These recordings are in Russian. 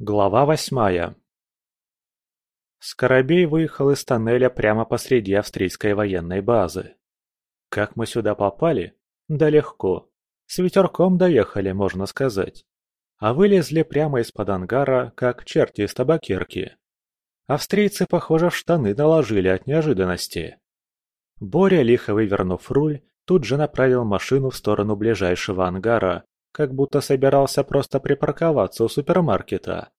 Глава восьмая Скоробей выехал из тоннеля прямо посреди австрийской военной базы. Как мы сюда попали? Да легко. С ветерком доехали, можно сказать. А вылезли прямо из-под ангара, как черти из табакерки. Австрийцы, похоже, в штаны наложили от неожиданности. Боря, лихо вывернув руль, тут же направил машину в сторону ближайшего ангара, как будто собирался просто припарковаться у супермаркета.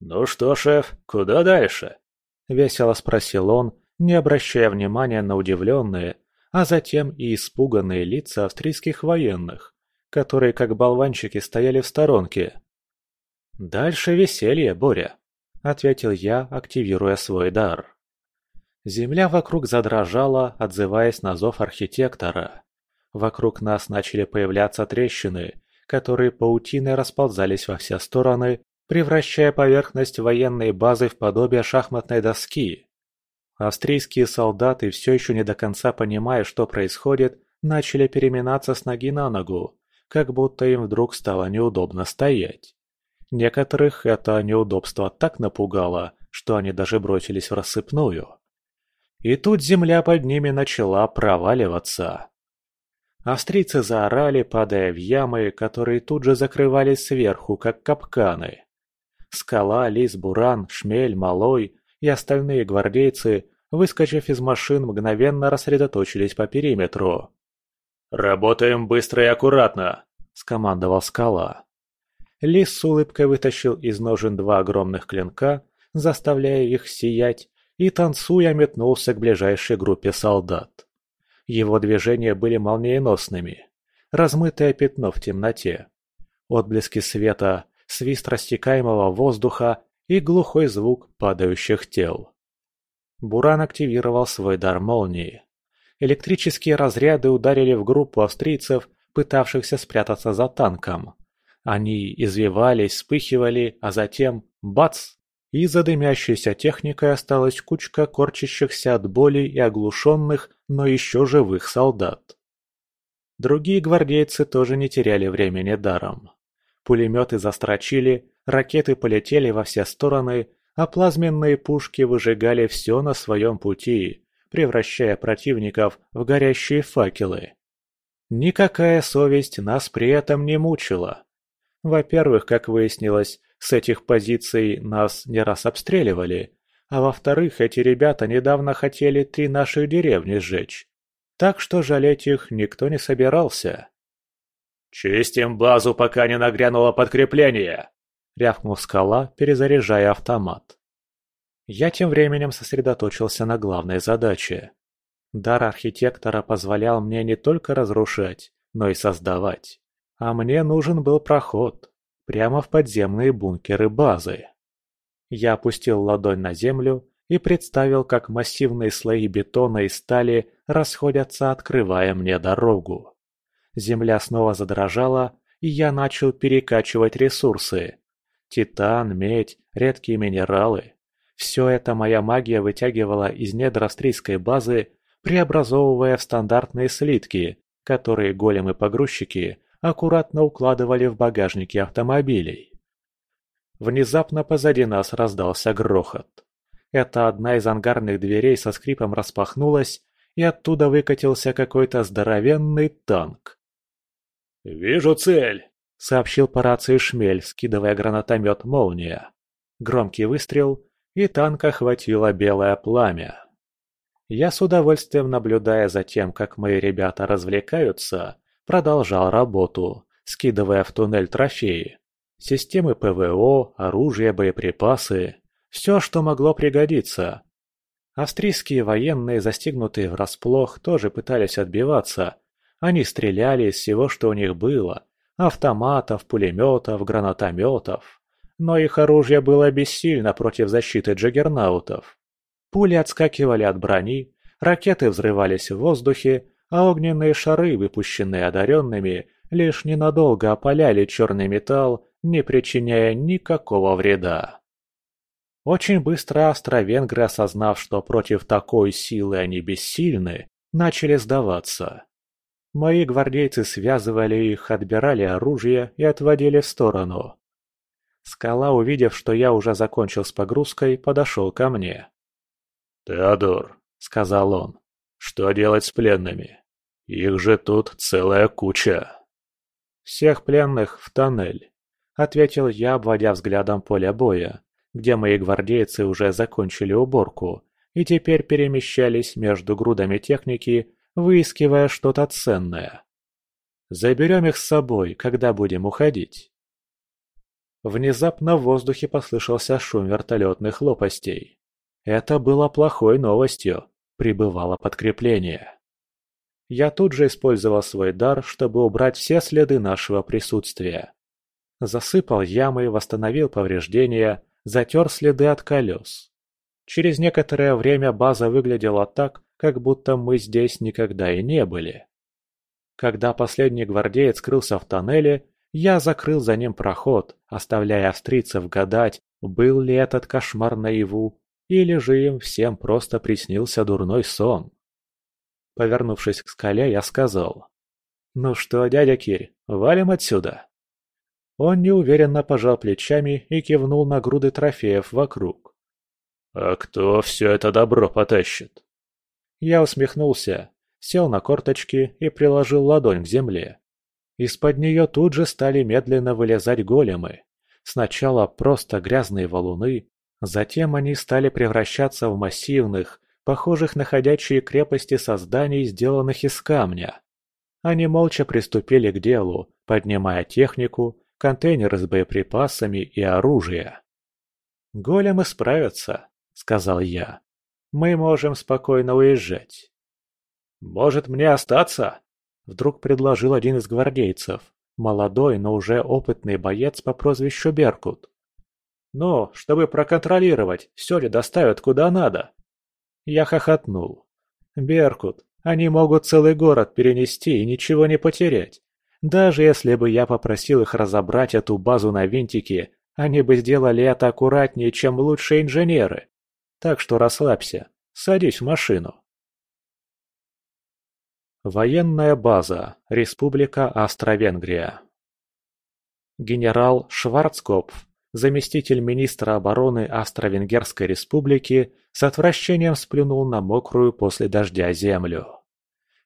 «Ну что, шеф, куда дальше?» – весело спросил он, не обращая внимания на удивленные, а затем и испуганные лица австрийских военных, которые как болванчики стояли в сторонке. «Дальше веселье, Боря», – ответил я, активируя свой дар. Земля вокруг задрожала, отзываясь на зов архитектора. Вокруг нас начали появляться трещины, которые паутиной расползались во все стороны, превращая поверхность военной базы в подобие шахматной доски. Австрийские солдаты, все еще не до конца понимая, что происходит, начали переминаться с ноги на ногу, как будто им вдруг стало неудобно стоять. Некоторых это неудобство так напугало, что они даже бросились в рассыпную. И тут земля под ними начала проваливаться. Австрийцы заорали, падая в ямы, которые тут же закрывались сверху, как капканы. Скала, Лис, Буран, Шмель, Малой и остальные гвардейцы, выскочив из машин, мгновенно рассредоточились по периметру. «Работаем быстро и аккуратно!» – скомандовал Скала. Лис с улыбкой вытащил из ножен два огромных клинка, заставляя их сиять, и, танцуя, метнулся к ближайшей группе солдат. Его движения были молниеносными. Размытое пятно в темноте. Отблески света, свист растекаемого воздуха и глухой звук падающих тел. Буран активировал свой дар молнии. Электрические разряды ударили в группу австрийцев, пытавшихся спрятаться за танком. Они извивались, вспыхивали, а затем – бац! и за дымящейся техникой осталась кучка корчащихся от боли и оглушенных, но еще живых солдат. Другие гвардейцы тоже не теряли времени даром. Пулеметы застрочили, ракеты полетели во все стороны, а плазменные пушки выжигали все на своем пути, превращая противников в горящие факелы. Никакая совесть нас при этом не мучила. Во-первых, как выяснилось, с этих позиций нас не раз обстреливали, а во-вторых, эти ребята недавно хотели три наших деревни сжечь. Так что жалеть их никто не собирался. «Чистим базу, пока не нагрянуло подкрепление!» — рявкнул скала, перезаряжая автомат. Я тем временем сосредоточился на главной задаче. Дар архитектора позволял мне не только разрушать, но и создавать. А мне нужен был проход прямо в подземные бункеры базы. Я опустил ладонь на землю и представил, как массивные слои бетона и стали расходятся, открывая мне дорогу. Земля снова задрожала, и я начал перекачивать ресурсы. Титан, медь, редкие минералы. Все это моя магия вытягивала из недр австрийской базы, преобразовывая в стандартные слитки, которые големы-погрузчики аккуратно укладывали в багажники автомобилей. Внезапно позади нас раздался грохот. Это одна из ангарных дверей со скрипом распахнулась, и оттуда выкатился какой-то здоровенный танк. «Вижу цель!» — сообщил по рации Шмель, скидывая гранатомет «Молния». Громкий выстрел, и танк охватило белое пламя. Я с удовольствием наблюдая за тем, как мои ребята развлекаются, продолжал работу, скидывая в туннель трофеи. Системы ПВО, оружие, боеприпасы. Все, что могло пригодиться. Австрийские военные, застигнутые врасплох, тоже пытались отбиваться. Они стреляли из всего, что у них было. Автоматов, пулеметов, гранатометов. Но их оружие было бессильно против защиты джаггернаутов. Пули отскакивали от брони, ракеты взрывались в воздухе, а огненные шары, выпущенные одаренными, лишь ненадолго опаляли черный металл, не причиняя никакого вреда. Очень быстро астровенгры, осознав, что против такой силы они бессильны, начали сдаваться. Мои гвардейцы связывали их, отбирали оружие и отводили в сторону. Скала, увидев, что я уже закончил с погрузкой, подошел ко мне. «Теодор», — сказал он, — «что делать с пленными? Их же тут целая куча». «Всех пленных в тоннель», — ответил я, обводя взглядом поле боя, где мои гвардейцы уже закончили уборку и теперь перемещались между грудами техники, выискивая что-то ценное. «Заберем их с собой, когда будем уходить». Внезапно в воздухе послышался шум вертолетных лопастей. Это было плохой новостью. Прибывало подкрепление. Я тут же использовал свой дар, чтобы убрать все следы нашего присутствия. Засыпал ямы, восстановил повреждения, затер следы от колес. Через некоторое время база выглядела так, как будто мы здесь никогда и не были. Когда последний гвардеец скрылся в тоннеле, я закрыл за ним проход, оставляя австрийцев гадать, был ли этот кошмар наяву или же им всем просто приснился дурной сон? Повернувшись к скале, я сказал. «Ну что, дядя Кирь, валим отсюда?» Он неуверенно пожал плечами и кивнул на груды трофеев вокруг. «А кто все это добро потащит?» Я усмехнулся, сел на корточки и приложил ладонь к земле. Из-под нее тут же стали медленно вылезать големы. Сначала просто грязные валуны, Затем они стали превращаться в массивных, похожих на ходячие крепости созданий, сделанных из камня. Они молча приступили к делу, поднимая технику, контейнеры с боеприпасами и оружие. «Големы справятся», — сказал я. «Мы можем спокойно уезжать». «Может, мне остаться?» — вдруг предложил один из гвардейцев, молодой, но уже опытный боец по прозвищу Беркут. Ну, чтобы проконтролировать, все ли доставят куда надо. Я хохотнул. Беркут, они могут целый город перенести и ничего не потерять. Даже если бы я попросил их разобрать эту базу на винтики, они бы сделали это аккуратнее, чем лучшие инженеры. Так что расслабься, садись в машину. Военная база. Республика Австро-Венгрия. Генерал Шварцкопф заместитель министра обороны Австро-Венгерской республики с отвращением сплюнул на мокрую после дождя землю.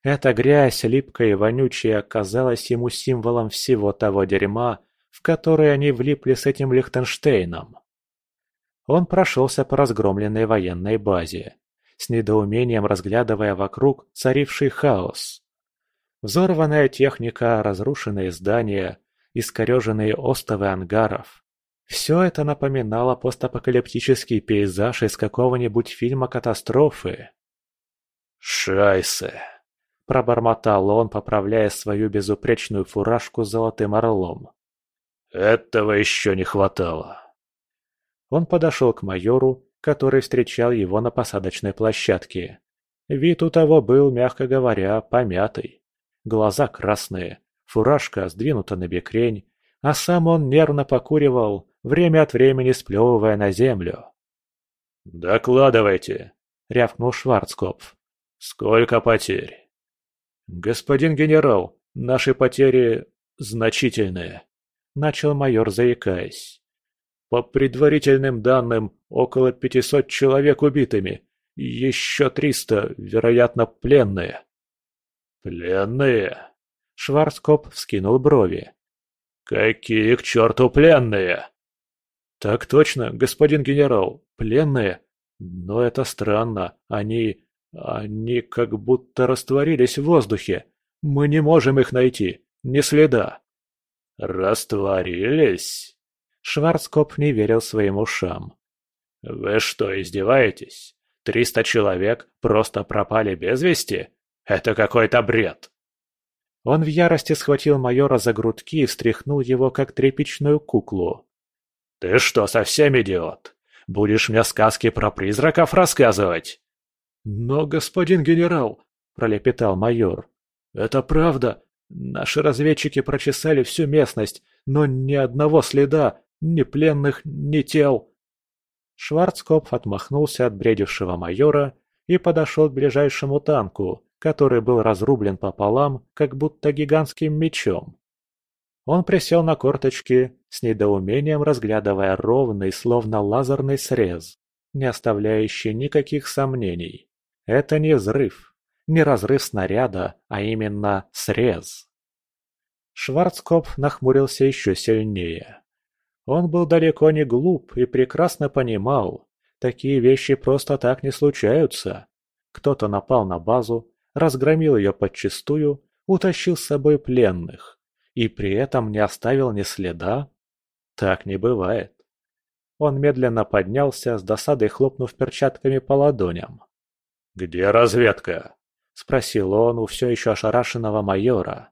Эта грязь, липкая и вонючая, казалась ему символом всего того дерьма, в которое они влипли с этим Лихтенштейном. Он прошелся по разгромленной военной базе, с недоумением разглядывая вокруг царивший хаос. Взорванная техника, разрушенные здания, искореженные остовы ангаров, все это напоминало постапокалиптический пейзаж из какого-нибудь фильма катастрофы. «Шайсе!» – пробормотал он, поправляя свою безупречную фуражку с золотым орлом. «Этого еще не хватало!» Он подошел к майору, который встречал его на посадочной площадке. Вид у того был, мягко говоря, помятый. Глаза красные, фуражка сдвинута на бекрень, а сам он нервно покуривал, время от времени сплевывая на землю. «Докладывайте», — рявкнул Шварцкопф. «Сколько потерь?» «Господин генерал, наши потери значительные», — начал майор, заикаясь. «По предварительным данным, около пятисот человек убитыми, еще триста, вероятно, пленные». «Пленные?» Шварцкоп вскинул брови. «Какие к черту пленные?» «Так точно, господин генерал, пленные. Но это странно, они... они как будто растворились в воздухе. Мы не можем их найти, ни следа». «Растворились?» Шварцкопф не верил своим ушам. «Вы что, издеваетесь? Триста человек просто пропали без вести? Это какой-то бред!» Он в ярости схватил майора за грудки и встряхнул его, как тряпичную куклу. «Ты что, совсем идиот? Будешь мне сказки про призраков рассказывать?» «Но, господин генерал», — пролепетал майор, — «это правда. Наши разведчики прочесали всю местность, но ни одного следа, ни пленных, ни тел». Шварцкопф отмахнулся от бредившего майора и подошел к ближайшему танку, который был разрублен пополам, как будто гигантским мечом. Он присел на корточки, с недоумением разглядывая ровный, словно лазерный срез, не оставляющий никаких сомнений. Это не взрыв, не разрыв снаряда, а именно срез. Шварцкопф нахмурился еще сильнее. Он был далеко не глуп и прекрасно понимал, такие вещи просто так не случаются. Кто-то напал на базу, разгромил ее подчистую, утащил с собой пленных и при этом не оставил ни следа? Так не бывает. Он медленно поднялся, с досадой хлопнув перчатками по ладоням. «Где разведка?» – спросил он у все еще ошарашенного майора.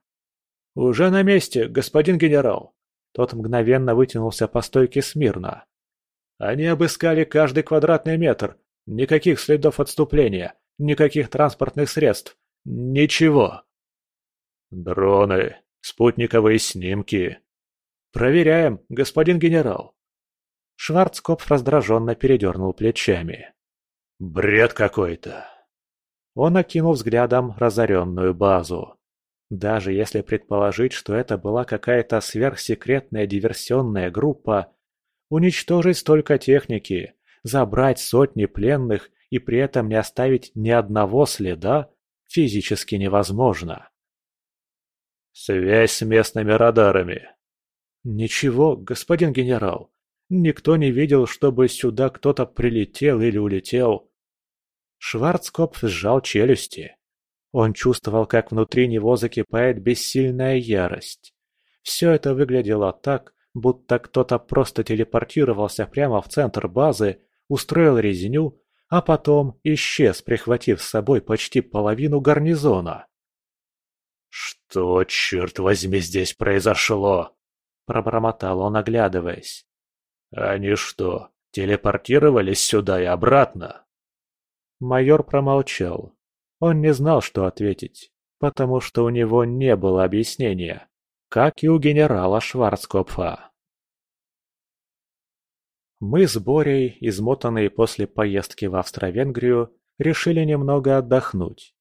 «Уже на месте, господин генерал!» Тот мгновенно вытянулся по стойке смирно. «Они обыскали каждый квадратный метр. Никаких следов отступления, никаких транспортных средств. Ничего!» «Дроны, спутниковые снимки». «Проверяем, господин генерал». Шварцкопф раздраженно передернул плечами. «Бред какой-то!» Он окинул взглядом разоренную базу. Даже если предположить, что это была какая-то сверхсекретная диверсионная группа, уничтожить столько техники, забрать сотни пленных и при этом не оставить ни одного следа физически невозможно. Связь с местными радарами. Ничего, господин генерал. Никто не видел, чтобы сюда кто-то прилетел или улетел. Шварцкопф сжал челюсти. Он чувствовал, как внутри него закипает бессильная ярость. Все это выглядело так, будто кто-то просто телепортировался прямо в центр базы, устроил резню, а потом исчез, прихватив с собой почти половину гарнизона. «Что, черт возьми, здесь произошло?» – пробормотал он, оглядываясь. «Они что, телепортировались сюда и обратно?» Майор промолчал. Он не знал, что ответить, потому что у него не было объяснения, как и у генерала Шварцкопфа. Мы с Борей, измотанные после поездки в Австро-Венгрию, решили немного отдохнуть.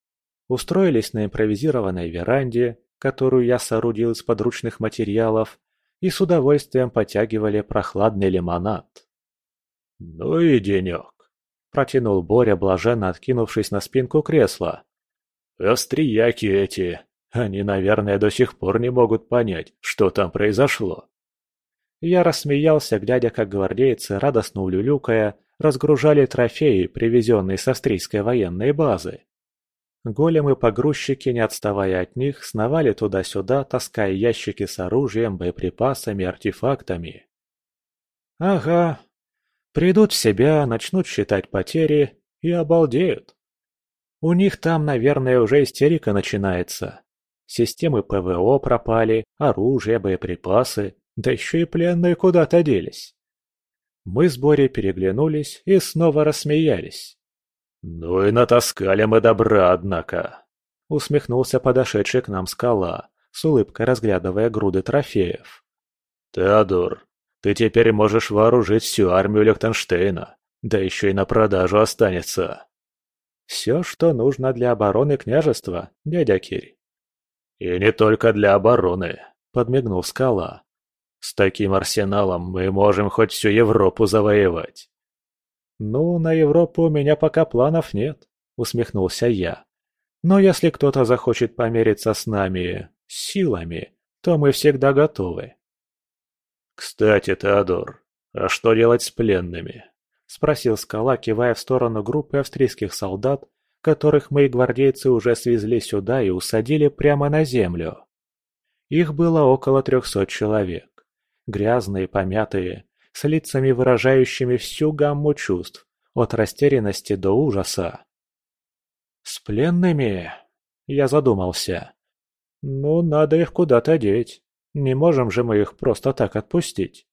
Устроились на импровизированной веранде, которую я соорудил из подручных материалов, и с удовольствием потягивали прохладный лимонад. «Ну и денек!» – протянул Боря, блаженно откинувшись на спинку кресла. «Австрияки эти! Они, наверное, до сих пор не могут понять, что там произошло!» Я рассмеялся, глядя, как гвардейцы, радостно улюлюкая, разгружали трофеи, привезенные с австрийской военной базы. Големы-погрузчики, не отставая от них, сновали туда-сюда, таская ящики с оружием, боеприпасами, артефактами. Ага, Придут в себя, начнут считать потери и обалдеют. У них там, наверное, уже истерика начинается. Системы ПВО пропали, оружие, боеприпасы, да еще и пленные куда-то делись. Мы с Борей переглянулись и снова рассмеялись. «Ну и натаскали мы добра, однако!» Усмехнулся подошедший к нам скала, с улыбкой разглядывая груды трофеев. «Теодор, ты теперь можешь вооружить всю армию Лехтенштейна, да еще и на продажу останется. Все, что нужно для обороны княжества, дядя Кирь. И не только для обороны, подмигнул Скала. С таким арсеналом мы можем хоть всю Европу завоевать. Ну, на Европу у меня пока планов нет, усмехнулся я. Но если кто-то захочет помериться с нами силами, то мы всегда готовы. «Кстати, Теодор, а что делать с пленными?» – спросил Скала, кивая в сторону группы австрийских солдат, которых мои гвардейцы уже свезли сюда и усадили прямо на землю. Их было около трехсот человек. Грязные, помятые, с лицами, выражающими всю гамму чувств, от растерянности до ужаса. «С пленными?» – я задумался. «Ну, надо их куда-то деть. Не можем же мы их просто так отпустить.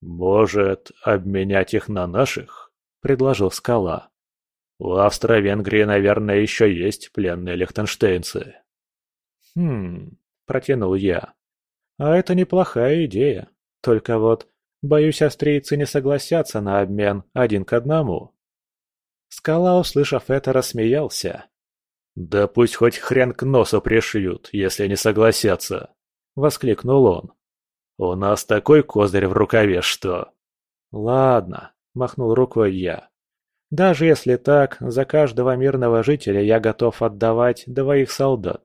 «Может, обменять их на наших?» – предложил Скала. «У Австро-Венгрии, наверное, еще есть пленные лихтенштейнцы». «Хм...» – протянул я. «А это неплохая идея. Только вот, боюсь, австрийцы не согласятся на обмен один к одному». Скала, услышав это, рассмеялся. «Да пусть хоть хрен к носу пришьют, если не согласятся», воскликнул он. «У нас такой козырь в рукаве, что...» «Ладно», — махнул рукой я. «Даже если так, за каждого мирного жителя я готов отдавать двоих солдат».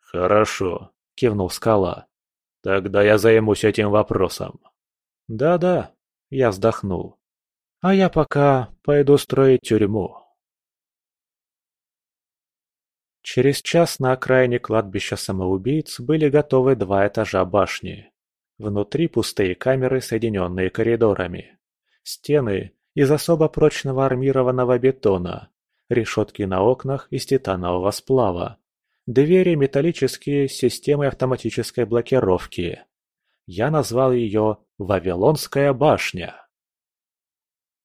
«Хорошо», — кивнул скала. «Тогда я займусь этим вопросом». «Да-да», — я вздохнул. «А я пока пойду строить тюрьму». Через час на окраине кладбища самоубийц были готовы два этажа башни. Внутри пустые камеры, соединенные коридорами. Стены из особо прочного армированного бетона, решетки на окнах из титанового сплава, двери металлические с системой автоматической блокировки. Я назвал ее «Вавилонская башня».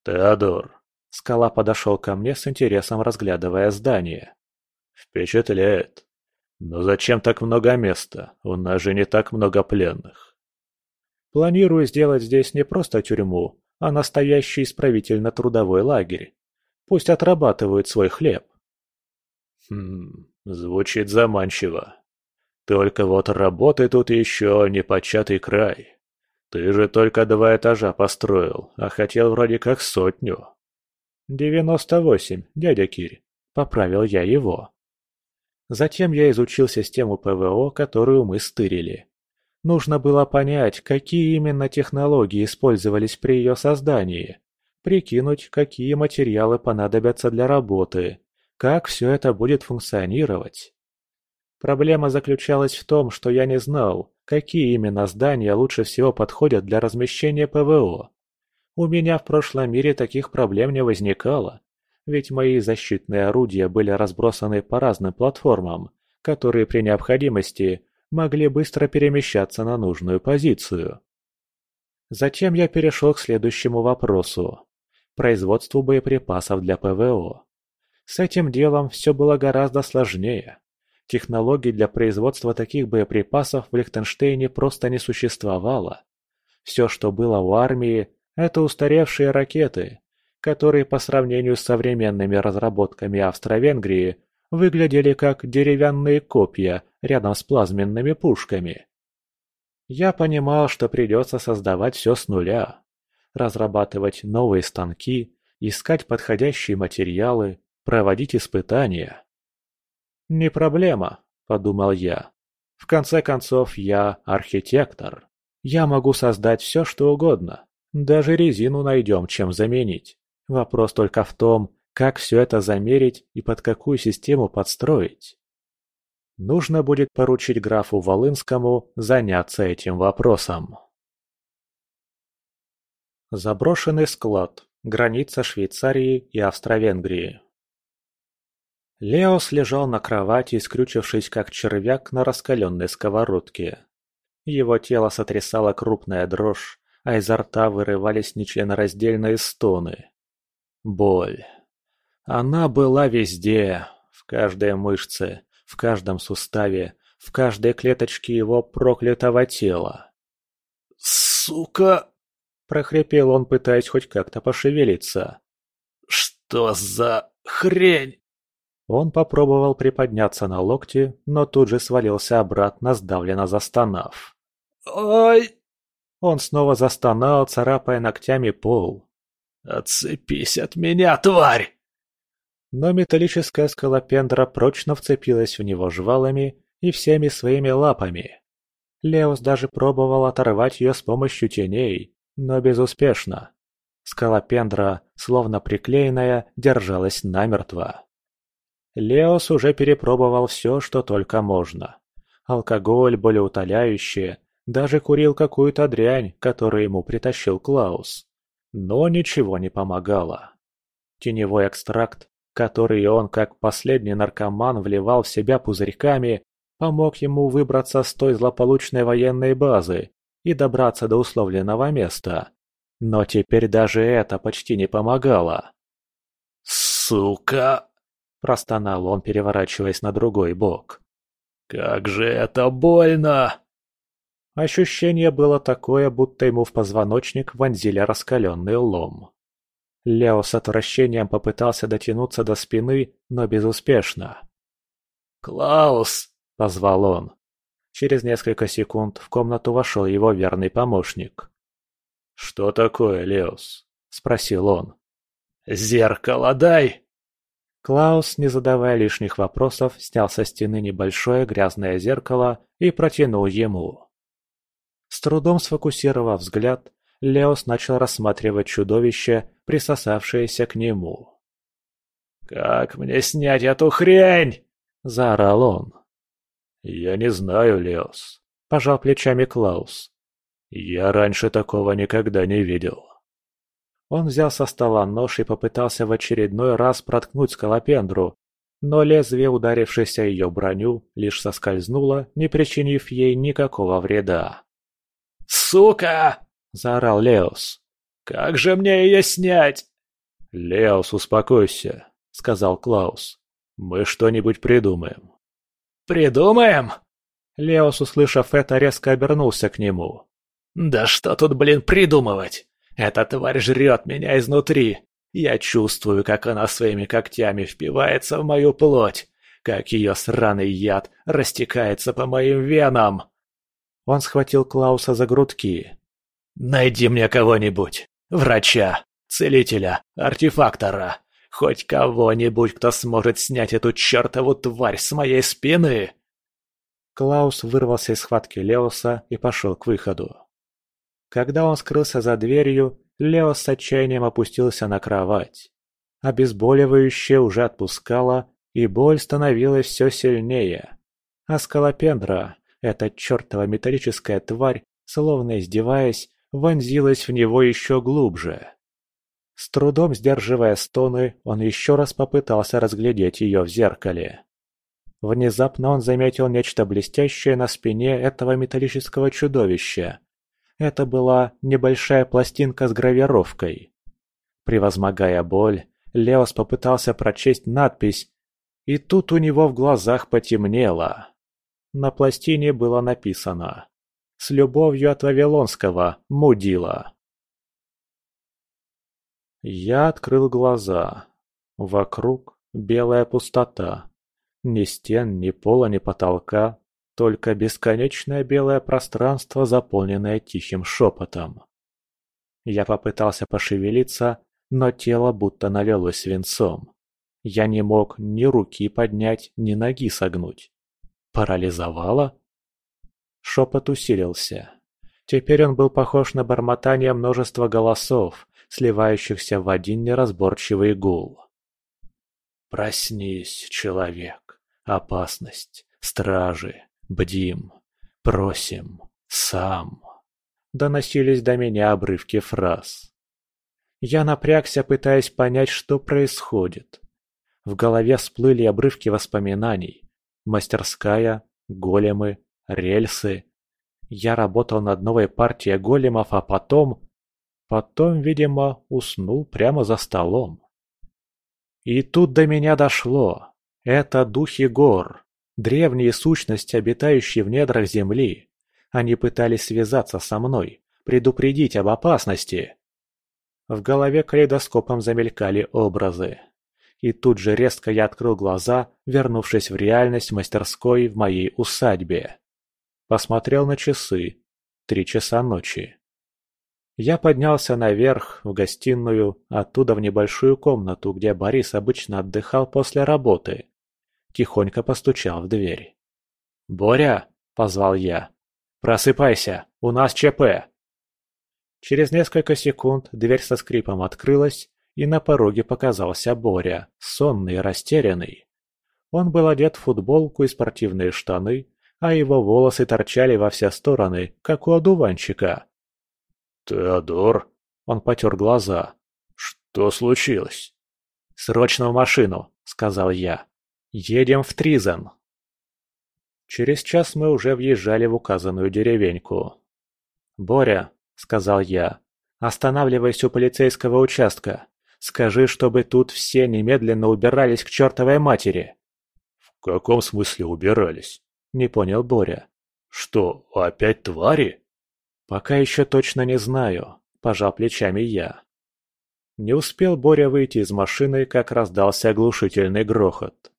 «Теодор», — скала подошел ко мне с интересом разглядывая здание. Впечатляет. Но зачем так много места? У нас же не так много пленных. Планирую сделать здесь не просто тюрьму, а настоящий исправительно-трудовой лагерь. Пусть отрабатывают свой хлеб. Хм, звучит заманчиво. Только вот работы тут еще не початый край. Ты же только два этажа построил, а хотел вроде как сотню. «Девяносто восемь, дядя Кирь», — поправил я его. Затем я изучил систему ПВО, которую мы стырили. Нужно было понять, какие именно технологии использовались при ее создании, прикинуть, какие материалы понадобятся для работы, как все это будет функционировать. Проблема заключалась в том, что я не знал, какие именно здания лучше всего подходят для размещения ПВО. У меня в прошлом мире таких проблем не возникало, ведь мои защитные орудия были разбросаны по разным платформам, которые при необходимости могли быстро перемещаться на нужную позицию. Затем я перешел к следующему вопросу – производству боеприпасов для ПВО. С этим делом все было гораздо сложнее. Технологий для производства таких боеприпасов в Лихтенштейне просто не существовало. Все, что было у армии, это устаревшие ракеты, которые по сравнению с современными разработками Австро-Венгрии выглядели как деревянные копья рядом с плазменными пушками. Я понимал, что придется создавать все с нуля, разрабатывать новые станки, искать подходящие материалы, проводить испытания. «Не проблема», — подумал я. «В конце концов, я архитектор. Я могу создать все, что угодно. Даже резину найдем, чем заменить. Вопрос только в том, как все это замерить и под какую систему подстроить. Нужно будет поручить графу Волынскому заняться этим вопросом. Заброшенный склад. Граница Швейцарии и Австро-Венгрии. Леос лежал на кровати, скрючившись как червяк на раскаленной сковородке. Его тело сотрясала крупная дрожь, а изо рта вырывались нечленораздельные стоны. Боль. Она была везде, в каждой мышце, в каждом суставе, в каждой клеточке его проклятого тела. «Сука!» – прохрипел он, пытаясь хоть как-то пошевелиться. «Что за хрень?» Он попробовал приподняться на локти, но тут же свалился обратно, сдавленно застонав. «Ой!» Он снова застонал, царапая ногтями пол. «Отцепись от меня, тварь!» Но металлическая скалопендра прочно вцепилась в него жвалами и всеми своими лапами. Леус даже пробовал оторвать ее с помощью теней, но безуспешно. Скалопендра, словно приклеенная, держалась намертво. Леос уже перепробовал все, что только можно. Алкоголь, болеутоляющие, даже курил какую-то дрянь, которую ему притащил Клаус. Но ничего не помогало. Теневой экстракт, который он как последний наркоман вливал в себя пузырьками, помог ему выбраться с той злополучной военной базы и добраться до условленного места. Но теперь даже это почти не помогало. «Сука!» – простонал он, переворачиваясь на другой бок. «Как же это больно!» Ощущение было такое, будто ему в позвоночник вонзили раскаленный лом. Лео с отвращением попытался дотянуться до спины, но безуспешно. «Клаус!» – позвал он. Через несколько секунд в комнату вошел его верный помощник. «Что такое, Леос?» – спросил он. «Зеркало дай!» Клаус, не задавая лишних вопросов, снял со стены небольшое грязное зеркало и протянул ему. С трудом сфокусировав взгляд, Леос начал рассматривать чудовище, присосавшееся к нему. «Как мне снять эту хрень?» – заорал он. «Я не знаю, Леос», – пожал плечами Клаус. «Я раньше такого никогда не видел». Он взял со стола нож и попытался в очередной раз проткнуть скалопендру, но лезвие, ударившееся ее броню, лишь соскользнуло, не причинив ей никакого вреда. «Сука!» – заорал Леос. «Как же мне ее снять?» «Леос, успокойся», – сказал Клаус. «Мы что-нибудь придумаем». «Придумаем?» Леос, услышав это, резко обернулся к нему. «Да что тут, блин, придумывать? Эта тварь жрет меня изнутри. Я чувствую, как она своими когтями впивается в мою плоть, как ее сраный яд растекается по моим венам». Он схватил Клауса за грудки. «Найди мне кого-нибудь. Врача, целителя, артефактора. Хоть кого-нибудь, кто сможет снять эту чертову тварь с моей спины!» Клаус вырвался из схватки Леоса и пошел к выходу. Когда он скрылся за дверью, Леос с отчаянием опустился на кровать. Обезболивающее уже отпускало, и боль становилась все сильнее. А скалопендра, эта чертова металлическая тварь, словно издеваясь, вонзилась в него еще глубже. С трудом сдерживая стоны, он еще раз попытался разглядеть ее в зеркале. Внезапно он заметил нечто блестящее на спине этого металлического чудовища. Это была небольшая пластинка с гравировкой. Превозмогая боль, Леос попытался прочесть надпись, и тут у него в глазах потемнело. На пластине было написано «С любовью от Вавилонского, мудила». Я открыл глаза. Вокруг белая пустота. Ни стен, ни пола, ни потолка, только бесконечное белое пространство, заполненное тихим шепотом. Я попытался пошевелиться, но тело будто налилось свинцом. Я не мог ни руки поднять, ни ноги согнуть. Парализовало? Шепот усилился. Теперь он был похож на бормотание множества голосов, сливающихся в один неразборчивый гул. «Проснись, человек! Опасность! Стражи! Бдим! Просим! Сам!» Доносились до меня обрывки фраз. Я напрягся, пытаясь понять, что происходит. В голове всплыли обрывки воспоминаний. Мастерская, големы, рельсы. Я работал над новой партией големов, а потом... Потом, видимо, уснул прямо за столом. И тут до меня дошло. Это духи гор, древние сущности, обитающие в недрах земли. Они пытались связаться со мной, предупредить об опасности. В голове калейдоскопом замелькали образы. И тут же резко я открыл глаза, вернувшись в реальность мастерской в моей усадьбе. Посмотрел на часы. Три часа ночи. Я поднялся наверх, в гостиную, оттуда в небольшую комнату, где Борис обычно отдыхал после работы. Тихонько постучал в дверь. «Боря!» – позвал я. «Просыпайся, у нас ЧП!» Через несколько секунд дверь со скрипом открылась, и на пороге показался Боря, сонный и растерянный. Он был одет в футболку и спортивные штаны, а его волосы торчали во все стороны, как у одуванчика. «Теодор?» Он потер глаза. «Что случилось?» «Срочно в машину», — сказал я. «Едем в Тризен». Через час мы уже въезжали в указанную деревеньку. «Боря», — сказал я, — «останавливайся у полицейского участка. Скажи, чтобы тут все немедленно убирались к чертовой матери». «В каком смысле убирались?» — не понял Боря. «Что, опять твари?» «Пока еще точно не знаю», – пожал плечами я. Не успел Боря выйти из машины, как раздался оглушительный грохот.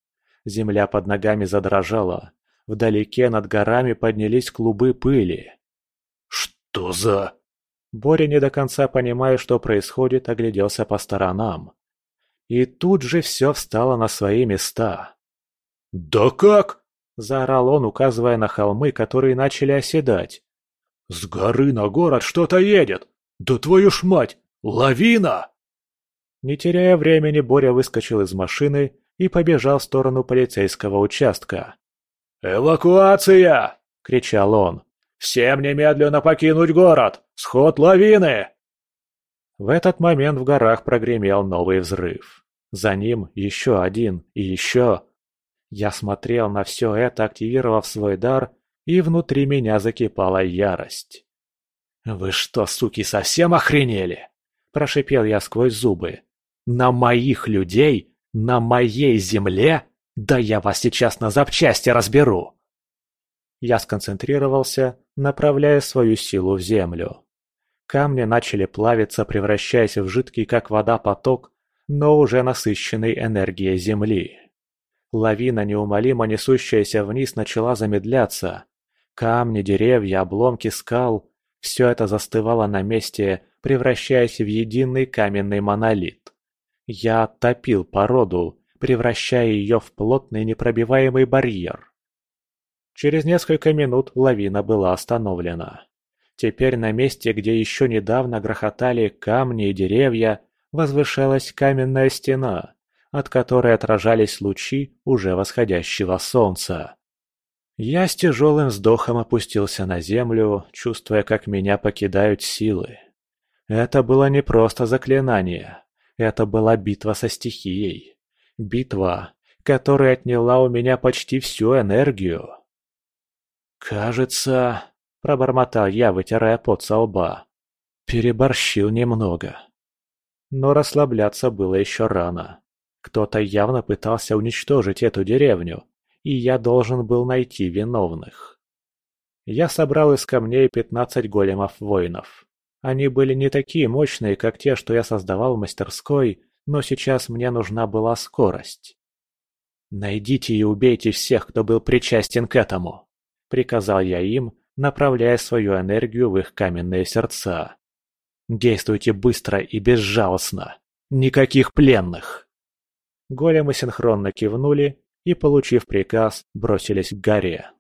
Земля под ногами задрожала. Вдалеке над горами поднялись клубы пыли. «Что за...» Боря, не до конца понимая, что происходит, огляделся по сторонам. И тут же все встало на свои места. «Да как?» – заорал он, указывая на холмы, которые начали оседать. «С горы на город что-то едет! Да твою ж мать! Лавина!» Не теряя времени, Боря выскочил из машины и побежал в сторону полицейского участка. «Эвакуация!» – кричал он. «Всем немедленно покинуть город! Сход лавины!» В этот момент в горах прогремел новый взрыв. За ним еще один и еще. Я смотрел на все это, активировав свой дар, и внутри меня закипала ярость. «Вы что, суки, совсем охренели?» – прошипел я сквозь зубы. «На моих людей? На моей земле? Да я вас сейчас на запчасти разберу!» Я сконцентрировался, направляя свою силу в землю. Камни начали плавиться, превращаясь в жидкий, как вода, поток, но уже насыщенный энергией Земли. Лавина, неумолимо несущаяся вниз, начала замедляться. Камни, деревья, обломки скал – все это застывало на месте, превращаясь в единый каменный монолит. Я топил породу, превращая ее в плотный непробиваемый барьер. Через несколько минут лавина была остановлена. Теперь на месте, где еще недавно грохотали камни и деревья, возвышалась каменная стена, от которой отражались лучи уже восходящего солнца. Я с тяжелым вздохом опустился на землю, чувствуя, как меня покидают силы. Это было не просто заклинание, это была битва со стихией. Битва, которая отняла у меня почти всю энергию. Кажется, Пробормотал я, вытирая пот со лба. Переборщил немного. Но расслабляться было еще рано. Кто-то явно пытался уничтожить эту деревню, и я должен был найти виновных. Я собрал из камней пятнадцать големов-воинов. Они были не такие мощные, как те, что я создавал в мастерской, но сейчас мне нужна была скорость. «Найдите и убейте всех, кто был причастен к этому», — приказал я им, направляя свою энергию в их каменные сердца. Действуйте быстро и безжалостно. Никаких пленных. Големы синхронно кивнули и, получив приказ, бросились к горе.